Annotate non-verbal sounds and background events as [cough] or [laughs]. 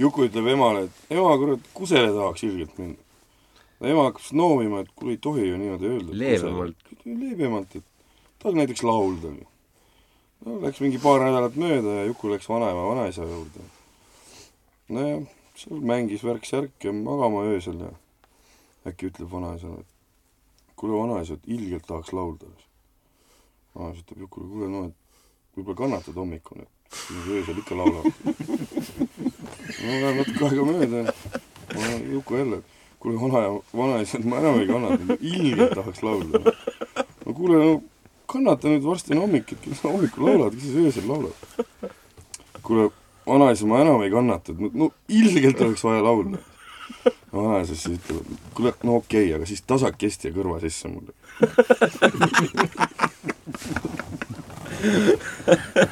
Juku ütleb emale, et ema, kurat, kusele tahaks ilgelt minna. ema hakkab siis noomima, et kuule, ei tohi ju niimoodi öelda. leebemalt. leebemalt, et tahaks näiteks laulda. no läks mingi paar nädalat mööda ja Juku läks vanaema, vanaisa juurde. nojah, seal mängis värk-särk ja magama öösel ja äkki ütleb vanaisale, et kuule, vanaisa, et ilgelt tahaks laulda. vanaisa ütleb Jukule, kuule, no et võib-olla kannatad hommikuni, öösel ikka laulavad. [laughs] no läheb natuke aega mööda. Juku jälle, kuule, vana, vanaisa, et ma enam ei kannata, ilgelt tahaks laulda. no kuule, no kannata nüüd, varsti on hommik, et kes hommikul laulad, kes sa öösel laulad? kuule, vanaisa, ma enam ei kannata, et no ilgelt oleks vaja laulda. vanaisa siis ütleb, et kuule, no okei okay,, aga siis tasakesti ja kõrva sisse mulle [laughs]